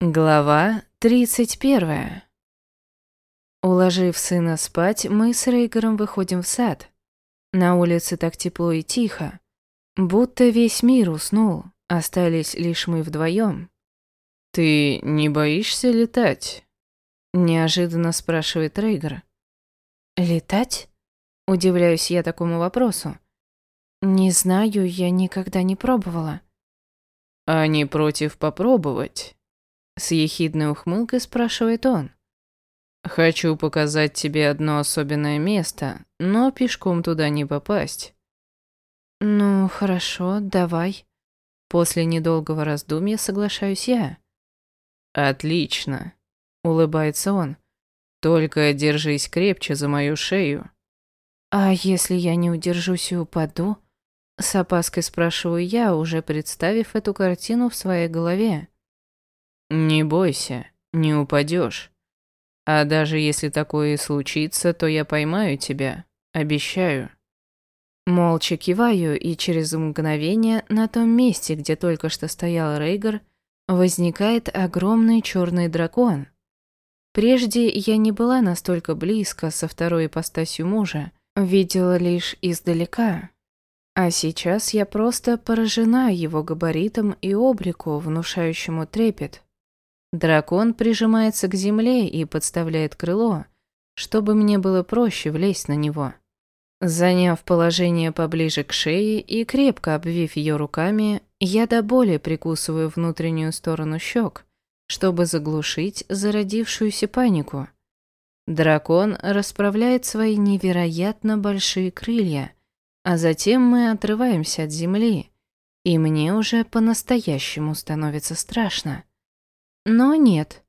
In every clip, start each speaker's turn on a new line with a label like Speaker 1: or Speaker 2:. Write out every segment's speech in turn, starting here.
Speaker 1: Глава 31. Уложив сына спать, мы с Рейгером выходим в сад. На улице так тепло и тихо, будто весь мир уснул, остались лишь мы вдвоем.
Speaker 2: «Ты не боишься летать?»
Speaker 1: – неожиданно спрашивает Рейгер. «Летать?» – удивляюсь я такому вопросу. «Не знаю, я никогда не пробовала».
Speaker 2: «А не против попробовать?»
Speaker 1: С ехидной ухмылкой спрашивает он.
Speaker 2: «Хочу показать тебе одно особенное место, но пешком туда не попасть».
Speaker 1: «Ну, хорошо, давай». После недолгого раздумья соглашаюсь я.
Speaker 2: «Отлично», — улыбается он. «Только держись крепче за мою шею».
Speaker 1: «А если я не удержусь и упаду?» С опаской спрашиваю я, уже представив эту картину в своей голове.
Speaker 2: Не бойся, не упадешь. А даже если такое случится, то я поймаю тебя, обещаю.
Speaker 1: Молча киваю, и через мгновение на том месте, где только что стоял Рейгар, возникает огромный черный дракон. Прежде я не была настолько близко со второй ипостасью мужа, видела лишь издалека. А сейчас я просто поражена его габаритом и облику, внушающему трепет. Дракон прижимается к земле и подставляет крыло, чтобы мне было проще влезть на него. Заняв положение поближе к шее и крепко обвив ее руками, я до боли прикусываю внутреннюю сторону щек, чтобы заглушить зародившуюся панику. Дракон расправляет свои невероятно большие крылья, а затем мы отрываемся от земли, и мне уже по-настоящему становится страшно. Но нет.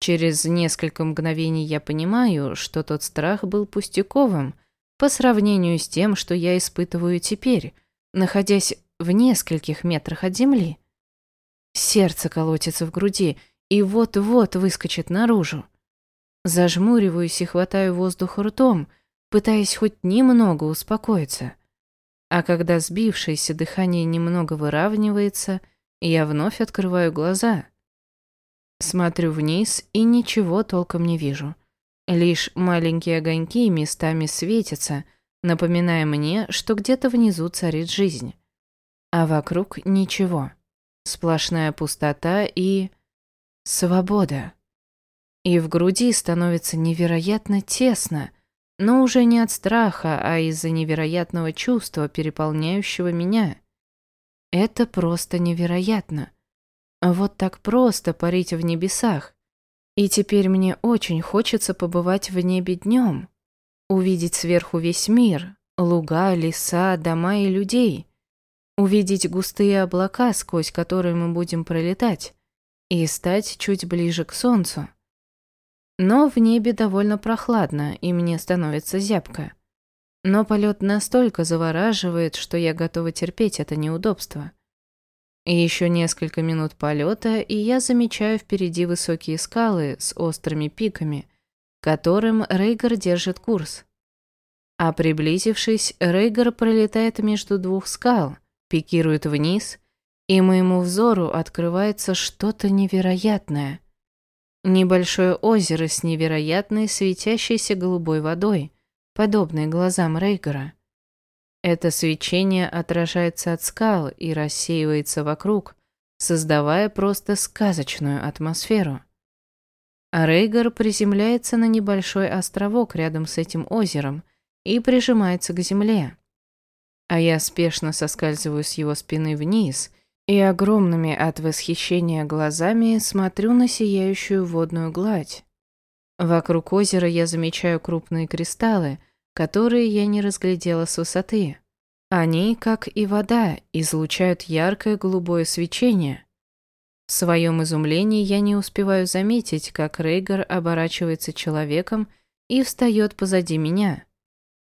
Speaker 1: Через несколько мгновений я понимаю, что тот страх был пустяковым по сравнению с тем, что я испытываю теперь, находясь в нескольких метрах от земли. Сердце колотится в груди и вот-вот выскочит наружу. Зажмуриваюсь и хватаю воздух ртом, пытаясь хоть немного успокоиться. А когда сбившееся дыхание немного выравнивается, я вновь открываю глаза — Смотрю вниз и ничего толком не вижу. Лишь маленькие огоньки местами светятся, напоминая мне, что где-то внизу царит жизнь. А вокруг ничего. Сплошная пустота и... свобода. И в груди становится невероятно тесно, но уже не от страха, а из-за невероятного чувства, переполняющего меня. Это просто невероятно. Вот так просто парить в небесах. И теперь мне очень хочется побывать в небе днем, увидеть сверху весь мир, луга, леса, дома и людей, увидеть густые облака, сквозь которые мы будем пролетать, и стать чуть ближе к солнцу. Но в небе довольно прохладно, и мне становится зябко. Но полет настолько завораживает, что я готова терпеть это неудобство. Еще несколько минут полета, и я замечаю впереди высокие скалы с острыми пиками, которым Рейгар держит курс. А приблизившись, Рейгар пролетает между двух скал, пикирует вниз, и моему взору открывается что-то невероятное. Небольшое озеро с невероятной светящейся голубой водой, подобной глазам Рейгара. Это свечение отражается от скал и рассеивается вокруг, создавая просто сказочную атмосферу. А Рейгар приземляется на небольшой островок рядом с этим озером и прижимается к земле. А я спешно соскальзываю с его спины вниз и огромными от восхищения глазами смотрю на сияющую водную гладь. Вокруг озера я замечаю крупные кристаллы, которые я не разглядела с высоты. Они, как и вода, излучают яркое голубое свечение. В своем изумлении я не успеваю заметить, как Рейгар оборачивается человеком и встает позади меня.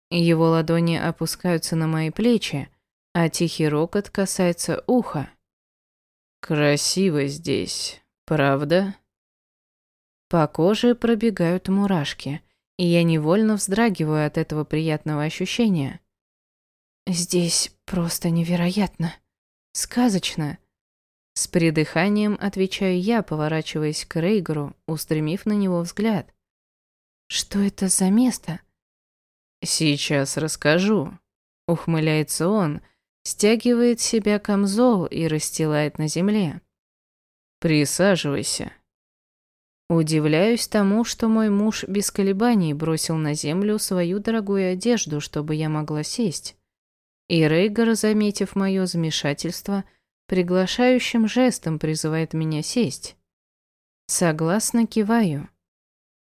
Speaker 1: Его ладони опускаются на мои плечи, а тихий рокот касается уха.
Speaker 2: «Красиво здесь, правда?»
Speaker 1: По коже пробегают мурашки, и я невольно вздрагиваю от этого приятного ощущения. Здесь просто невероятно. Сказочно. С придыханием отвечаю я, поворачиваясь к Рейгеру, устремив на него взгляд. Что это за место?
Speaker 2: Сейчас расскажу. Ухмыляется он, стягивает себя камзол и расстилает на земле. Присаживайся. Удивляюсь тому, что мой муж без колебаний бросил на землю свою дорогую одежду, чтобы я могла сесть. И Рейгар, заметив мое замешательство, приглашающим жестом призывает меня сесть. Согласно киваю.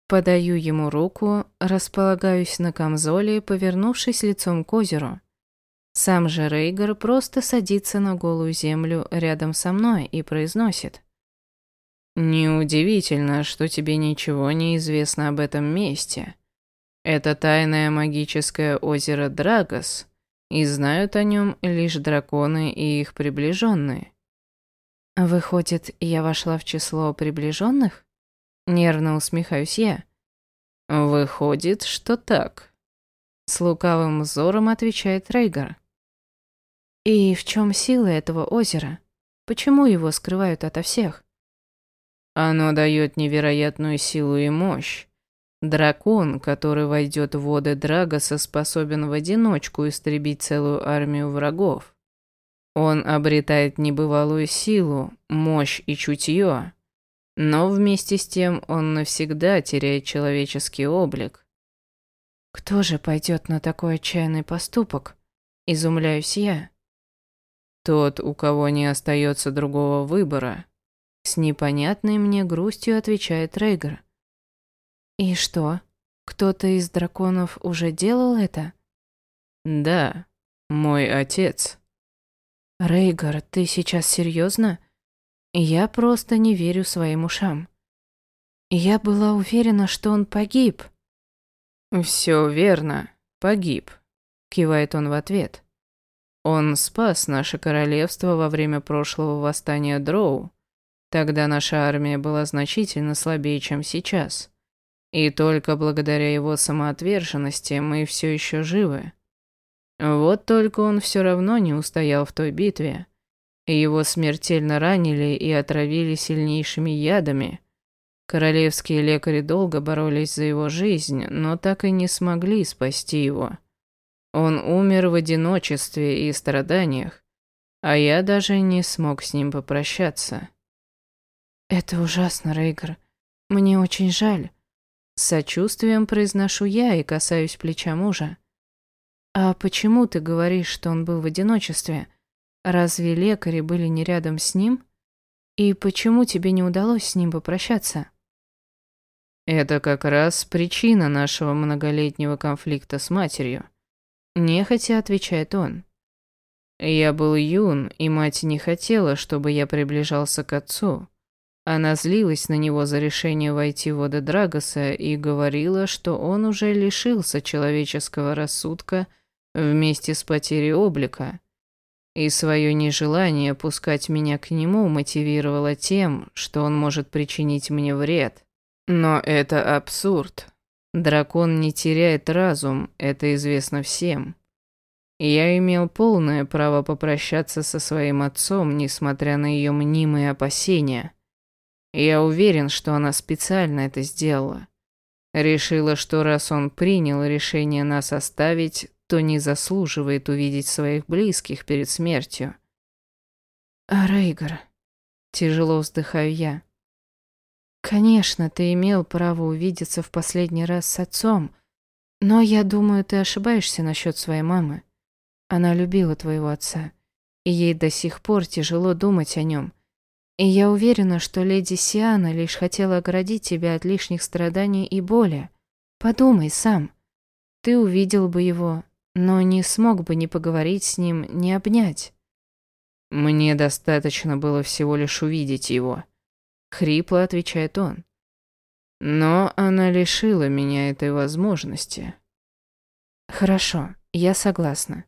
Speaker 2: Подаю ему руку, располагаюсь на камзоле, повернувшись лицом к озеру. Сам же Рейгар просто садится на голую землю рядом со мной и произносит. «Неудивительно, что тебе ничего не известно об этом месте. Это тайное магическое озеро Драгос, и знают о нем лишь драконы и их приближенные.
Speaker 1: Выходит, я вошла в число приближенных? Нервно усмехаюсь я.
Speaker 2: Выходит, что так.
Speaker 1: С лукавым взором отвечает Рейгар. И в чем сила этого озера? Почему его скрывают ото всех?
Speaker 2: Оно дает невероятную силу и мощь. Дракон, который войдет в воды Драгоса, способен в одиночку истребить целую армию врагов. Он обретает небывалую силу, мощь и чутье, но вместе с тем он навсегда теряет человеческий облик.
Speaker 1: Кто же пойдет на такой отчаянный поступок? Изумляюсь я.
Speaker 2: Тот, у кого не остается другого выбора. С непонятной мне грустью отвечает Рейгар.
Speaker 1: И что? Кто-то из драконов уже делал это?
Speaker 2: Да, мой отец.
Speaker 1: Рейгар, ты сейчас серьезно? Я просто не верю своим ушам. Я была уверена, что он погиб.
Speaker 2: Все верно, погиб, кивает он в ответ. Он спас наше королевство во время прошлого восстания Дроу. Тогда наша армия была значительно слабее, чем сейчас. И только благодаря его самоотверженности мы все еще живы. Вот только он все равно не устоял в той битве. Его смертельно ранили и отравили сильнейшими ядами. Королевские лекари долго боролись за его жизнь, но так и не смогли спасти его. Он умер в одиночестве и страданиях, а я даже не смог с ним попрощаться.
Speaker 1: «Это ужасно, Рейгар. Мне очень жаль. С сочувствием произношу я и касаюсь плеча мужа. «А почему ты говоришь, что он был в одиночестве? Разве лекари были не рядом с ним? И почему тебе не удалось с ним попрощаться?»
Speaker 2: «Это как раз причина нашего многолетнего конфликта с матерью», – нехотя отвечает он. «Я был юн, и мать не хотела, чтобы я приближался к отцу. Она злилась на него за решение войти в воды Драгоса и говорила, что он уже лишился человеческого рассудка вместе с потерей облика. И свое нежелание пускать меня к нему мотивировало тем, что он может причинить мне вред. Но это абсурд. Дракон не теряет разум, это известно всем. Я имел полное право попрощаться со своим отцом, несмотря на ее мнимые опасения. Я уверен, что она специально это сделала. Решила, что раз он принял решение нас оставить, то не заслуживает увидеть своих близких перед смертью.
Speaker 1: А Рейгар, тяжело вздыхаю я. Конечно, ты имел право увидеться в последний раз с отцом, но я думаю, ты ошибаешься насчет своей мамы. Она любила твоего отца, и ей до сих пор тяжело думать о нем. И я уверена, что леди Сиана лишь хотела оградить тебя от лишних страданий и боли. Подумай сам. Ты увидел бы его, но не смог бы ни поговорить с ним, ни обнять.
Speaker 2: Мне достаточно было всего лишь увидеть его. Хрипло отвечает он. Но она лишила меня этой возможности.
Speaker 1: Хорошо, я согласна.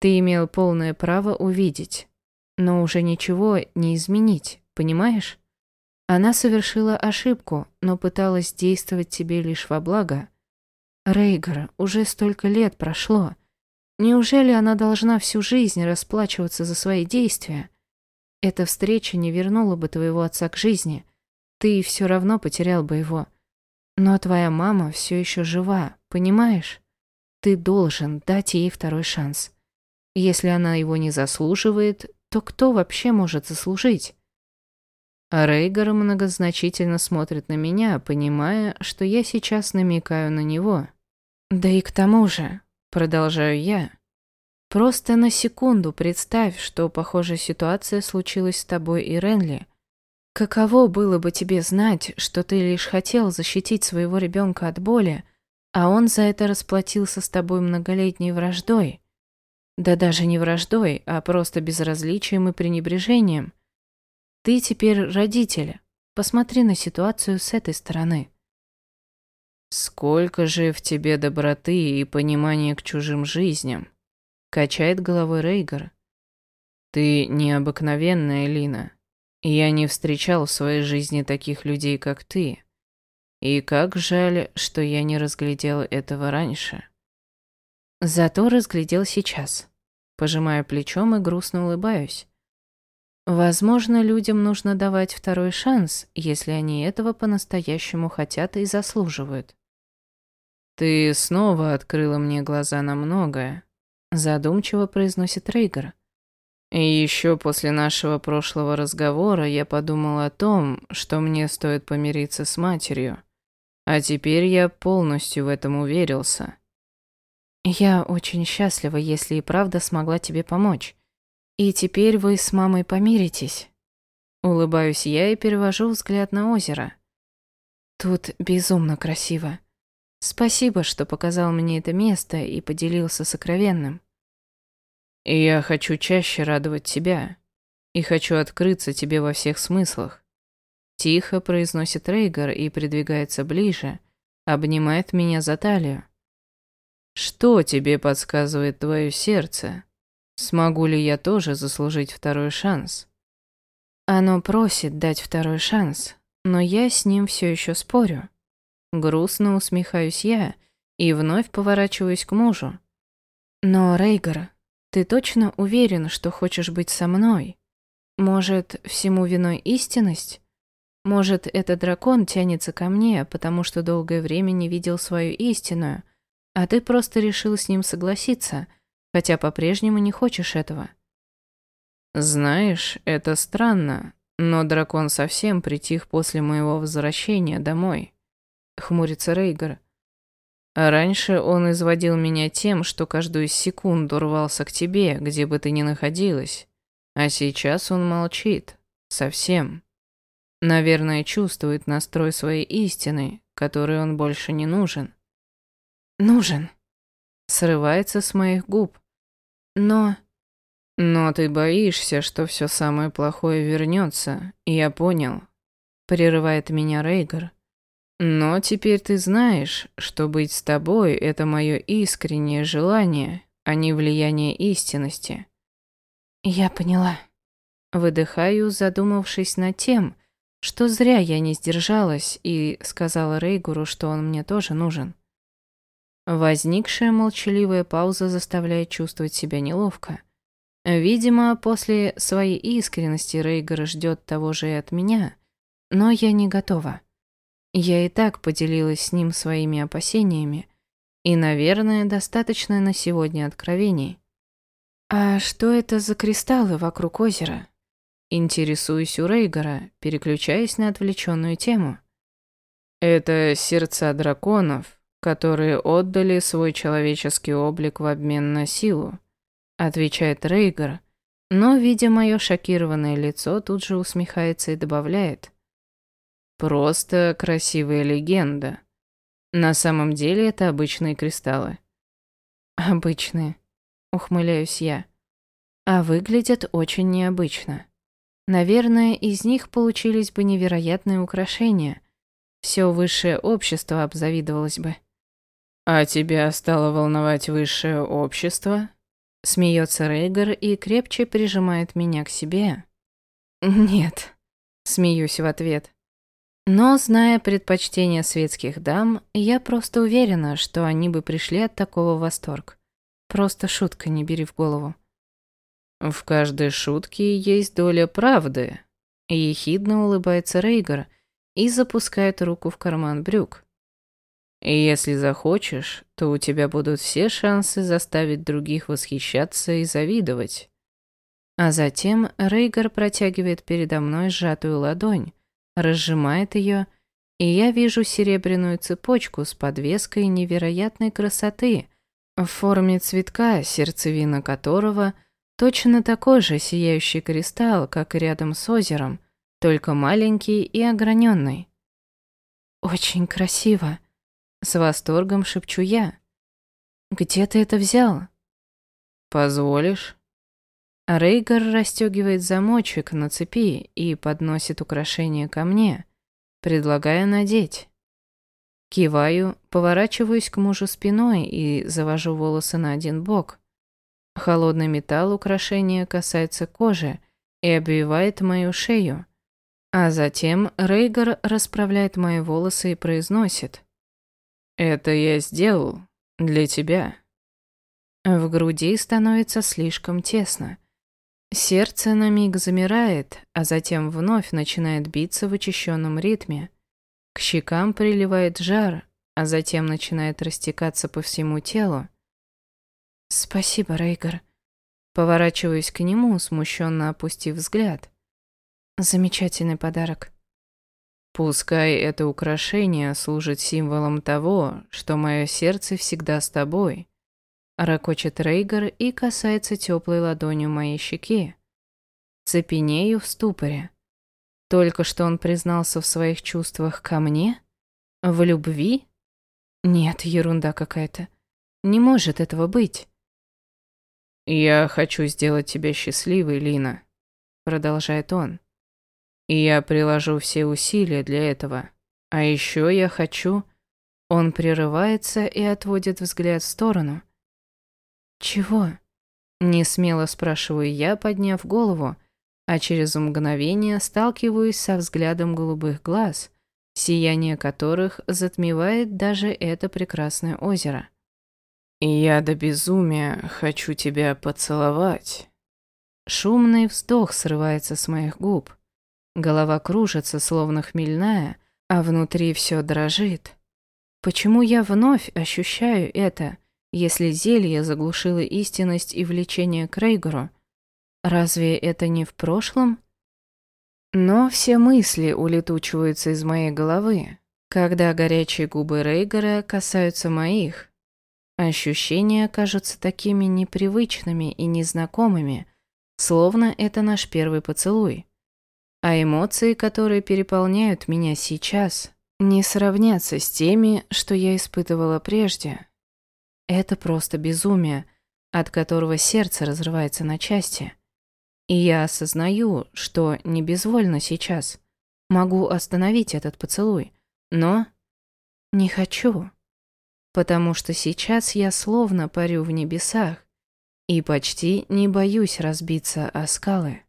Speaker 1: Ты имел полное право увидеть, но уже ничего не изменить понимаешь? Она совершила ошибку, но пыталась действовать тебе лишь во благо. Рейгар, уже столько лет прошло. Неужели она должна всю жизнь расплачиваться за свои действия? Эта встреча не вернула бы твоего отца к жизни. Ты все равно потерял бы его. Но твоя мама все еще жива, понимаешь? Ты должен дать ей второй шанс. Если она его не заслуживает, то кто вообще может заслужить? А Рейгар многозначительно смотрит на меня, понимая, что я сейчас намекаю на него. Да и к тому же, продолжаю я, просто на секунду представь, что похожая ситуация случилась с тобой и Ренли. Каково было бы тебе знать, что ты лишь хотел защитить своего ребенка от боли, а он за это расплатился с тобой многолетней враждой? Да даже не враждой, а просто безразличием и пренебрежением. Ты теперь родитель. Посмотри на ситуацию с этой стороны.
Speaker 2: Сколько же в тебе доброты и понимания к чужим жизням, качает головой Рейгар. Ты необыкновенная, Лина. Я не встречал в своей жизни таких людей, как ты. И как жаль, что я не разглядел этого раньше.
Speaker 1: Зато разглядел сейчас. Пожимаю плечом и грустно улыбаюсь. Возможно, людям нужно давать второй шанс, если они этого по-настоящему хотят и заслуживают.
Speaker 2: «Ты снова открыла мне глаза на многое», – задумчиво произносит Рейгар. «И еще после нашего прошлого разговора я подумал о том, что мне стоит помириться с матерью. А теперь я полностью в этом уверился».
Speaker 1: «Я очень счастлива, если и правда смогла тебе помочь. И теперь вы с мамой помиритесь. Улыбаюсь я и перевожу взгляд на озеро. Тут безумно красиво. Спасибо, что показал мне это место и поделился сокровенным.
Speaker 2: Я хочу чаще радовать тебя. И хочу открыться тебе во всех смыслах. Тихо произносит Рейгар и придвигается ближе, обнимает меня за талию. Что тебе подсказывает твое сердце? Смогу ли я тоже заслужить второй шанс?
Speaker 1: Оно просит дать второй шанс, но я с ним все еще спорю. Грустно усмехаюсь я и вновь поворачиваюсь к мужу. Но, Рейгар, ты точно уверен, что хочешь быть со мной? Может, всему виной истинность? Может, этот дракон тянется ко мне, потому что долгое время не видел свою истинную, а ты просто решил с ним согласиться, хотя по-прежнему не хочешь этого.
Speaker 2: Знаешь, это странно, но дракон совсем притих после моего возвращения домой. Хмурится Рейгар. Раньше он изводил меня тем, что каждую секунду рвался к тебе, где бы ты ни находилась. А сейчас он молчит. Совсем. Наверное, чувствует настрой своей истины, которой он больше не нужен.
Speaker 1: Нужен. Срывается с моих губ. Но...
Speaker 2: Но ты боишься, что все самое плохое вернется, я понял. Прерывает меня Рейгар. Но теперь ты знаешь, что быть с тобой – это мое искреннее желание, а не влияние истинности.
Speaker 1: Я поняла. Выдыхаю, задумавшись над тем, что зря я не сдержалась и сказала Рейгуру, что он мне тоже нужен. Возникшая молчаливая пауза заставляет чувствовать себя неловко. Видимо, после своей искренности Рейгар ждет того же и от меня, но я не готова. Я и так поделилась с ним своими опасениями, и, наверное, достаточно на сегодня откровений. «А что это за кристаллы вокруг озера?» Интересуюсь у Рейгара, переключаясь на отвлеченную тему.
Speaker 2: «Это сердца драконов, которые отдали свой человеческий облик в обмен на силу», отвечает Рейгар, но, видя мое шокированное лицо, тут же усмехается и добавляет. «Просто красивая легенда. На самом деле это обычные кристаллы».
Speaker 1: «Обычные», ухмыляюсь я. «А выглядят очень необычно. Наверное, из них получились бы невероятные украшения. Все высшее общество обзавидовалось бы».
Speaker 2: «А тебя стало волновать высшее общество?»
Speaker 1: Смеется Рейгар и крепче прижимает меня к себе. «Нет», — смеюсь в ответ. Но, зная предпочтения светских дам, я просто уверена, что они бы пришли от такого восторг. Просто шутка, не бери в голову.
Speaker 2: В каждой шутке есть доля правды. Ехидно улыбается Рейгар и запускает руку в карман брюк. Если захочешь, то у тебя будут все шансы заставить других восхищаться и завидовать. А затем Рейгар протягивает передо мной сжатую ладонь, разжимает ее, и я вижу серебряную цепочку с подвеской невероятной красоты в форме цветка, сердцевина которого точно такой же сияющий кристалл, как и рядом с озером, только маленький и ограненный.
Speaker 1: «Очень красиво», — с восторгом шепчу я. «Где ты это взял?»
Speaker 2: «Позволишь?»
Speaker 1: Рейгар расстегивает замочек на цепи и подносит украшение ко мне, предлагая надеть. Киваю, поворачиваюсь к мужу спиной и завожу волосы на один бок. Холодный металл украшения касается кожи и обвивает мою шею. А затем Рейгар расправляет мои волосы и произносит. «Это я сделал для тебя». В груди становится слишком тесно. Сердце на миг замирает, а затем вновь начинает биться в учащенном ритме. К щекам приливает жар, а затем начинает растекаться по всему телу. «Спасибо, Рейгар». Поворачиваюсь к нему, смущенно опустив взгляд. Замечательный подарок.
Speaker 2: Пускай это украшение служит символом того, что мое сердце всегда с тобой.
Speaker 1: Ракочет Рейгар и касается теплой ладонью моей щеки. Цепенею в ступоре. Только что он признался в своих чувствах ко мне? В любви? Нет, ерунда какая-то. Не может этого быть.
Speaker 2: «Я хочу сделать тебя счастливой, Лина», — продолжает он. «И я приложу все усилия для этого. А еще я хочу...» Он прерывается и отводит взгляд в сторону.
Speaker 1: «Чего?» Не смело спрашиваю я, подняв голову, а через мгновение сталкиваюсь со взглядом голубых глаз, сияние которых затмевает даже это прекрасное озеро.
Speaker 2: «Я до безумия хочу тебя поцеловать».
Speaker 1: Шумный вздох срывается с моих губ. Голова кружится, словно хмельная, а внутри все дрожит. Почему я вновь ощущаю это, если зелье заглушило истинность и влечение к Рейгору? Разве это не в прошлом? Но все мысли улетучиваются из моей головы, когда горячие губы Рейгора касаются моих. Ощущения кажутся такими непривычными и незнакомыми, словно это наш первый поцелуй. А эмоции, которые переполняют меня сейчас, не сравнятся с теми, что я испытывала прежде. Это просто безумие, от которого сердце разрывается на части. И я осознаю, что не безвольно сейчас. Могу остановить этот поцелуй, но не хочу. Потому что сейчас я словно парю в небесах и почти не боюсь разбиться о скалы.